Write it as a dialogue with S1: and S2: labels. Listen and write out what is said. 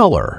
S1: color.